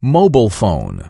Mobile phone.